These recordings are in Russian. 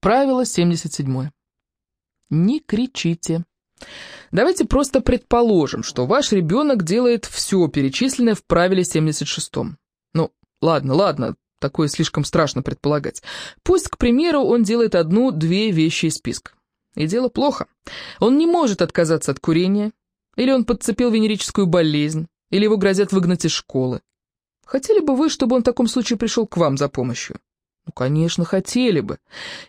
Правило 77. Не кричите. Давайте просто предположим, что ваш ребенок делает все перечисленное в правиле 76. Ну, ладно, ладно, такое слишком страшно предполагать. Пусть, к примеру, он делает одну-две вещи из списка. И дело плохо. Он не может отказаться от курения, или он подцепил венерическую болезнь, или его грозят выгнать из школы. Хотели бы вы, чтобы он в таком случае пришел к вам за помощью? Ну, конечно, хотели бы.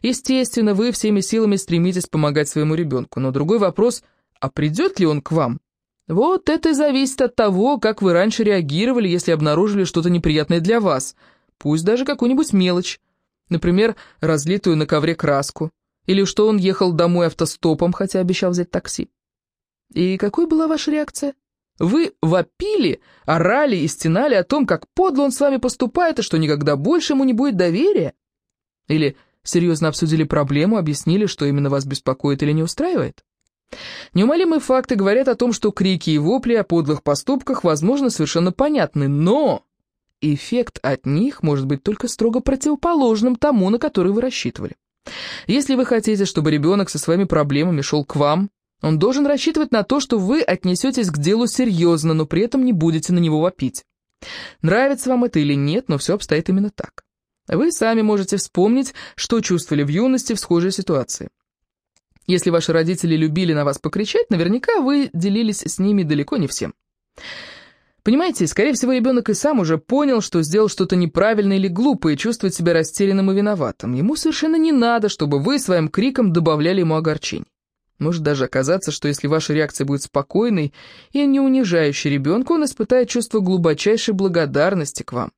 Естественно, вы всеми силами стремитесь помогать своему ребенку, но другой вопрос, а придет ли он к вам? Вот это и зависит от того, как вы раньше реагировали, если обнаружили что-то неприятное для вас, пусть даже какую-нибудь мелочь, например, разлитую на ковре краску, или что он ехал домой автостопом, хотя обещал взять такси. И какой была ваша реакция? Вы вопили, орали и стенали о том, как подло он с вами поступает, и что никогда больше ему не будет доверия? Или серьезно обсудили проблему, объяснили, что именно вас беспокоит или не устраивает? Неумолимые факты говорят о том, что крики и вопли о подлых поступках, возможно, совершенно понятны, но эффект от них может быть только строго противоположным тому, на который вы рассчитывали. Если вы хотите, чтобы ребенок со своими проблемами шел к вам, он должен рассчитывать на то, что вы отнесетесь к делу серьезно, но при этом не будете на него вопить. Нравится вам это или нет, но все обстоит именно так. Вы сами можете вспомнить, что чувствовали в юности в схожей ситуации. Если ваши родители любили на вас покричать, наверняка вы делились с ними далеко не всем. Понимаете, скорее всего, ребенок и сам уже понял, что сделал что-то неправильное или глупое, и чувствует себя растерянным и виноватым. Ему совершенно не надо, чтобы вы своим криком добавляли ему огорчений. Может даже оказаться, что если ваша реакция будет спокойной и не унижающей ребенка, он испытает чувство глубочайшей благодарности к вам.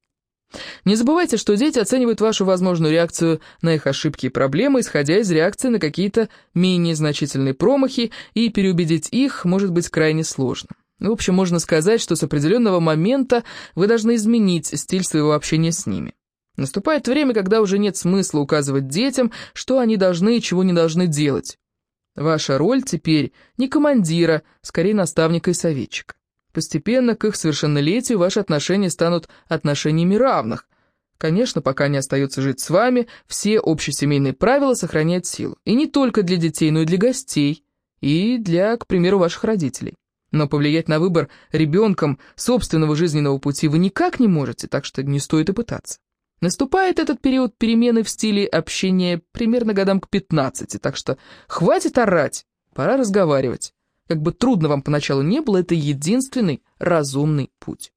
Не забывайте, что дети оценивают вашу возможную реакцию на их ошибки и проблемы, исходя из реакции на какие-то менее значительные промахи, и переубедить их может быть крайне сложно. В общем, можно сказать, что с определенного момента вы должны изменить стиль своего общения с ними. Наступает время, когда уже нет смысла указывать детям, что они должны и чего не должны делать. Ваша роль теперь не командира, скорее наставника и советчика. Постепенно к их совершеннолетию ваши отношения станут отношениями равных. Конечно, пока они остаются жить с вами, все общесемейные правила сохраняют силу. И не только для детей, но и для гостей, и для, к примеру, ваших родителей. Но повлиять на выбор ребенком собственного жизненного пути вы никак не можете, так что не стоит и пытаться. Наступает этот период перемены в стиле общения примерно годам к 15, так что хватит орать, пора разговаривать. Как бы трудно вам поначалу не было, это единственный разумный путь.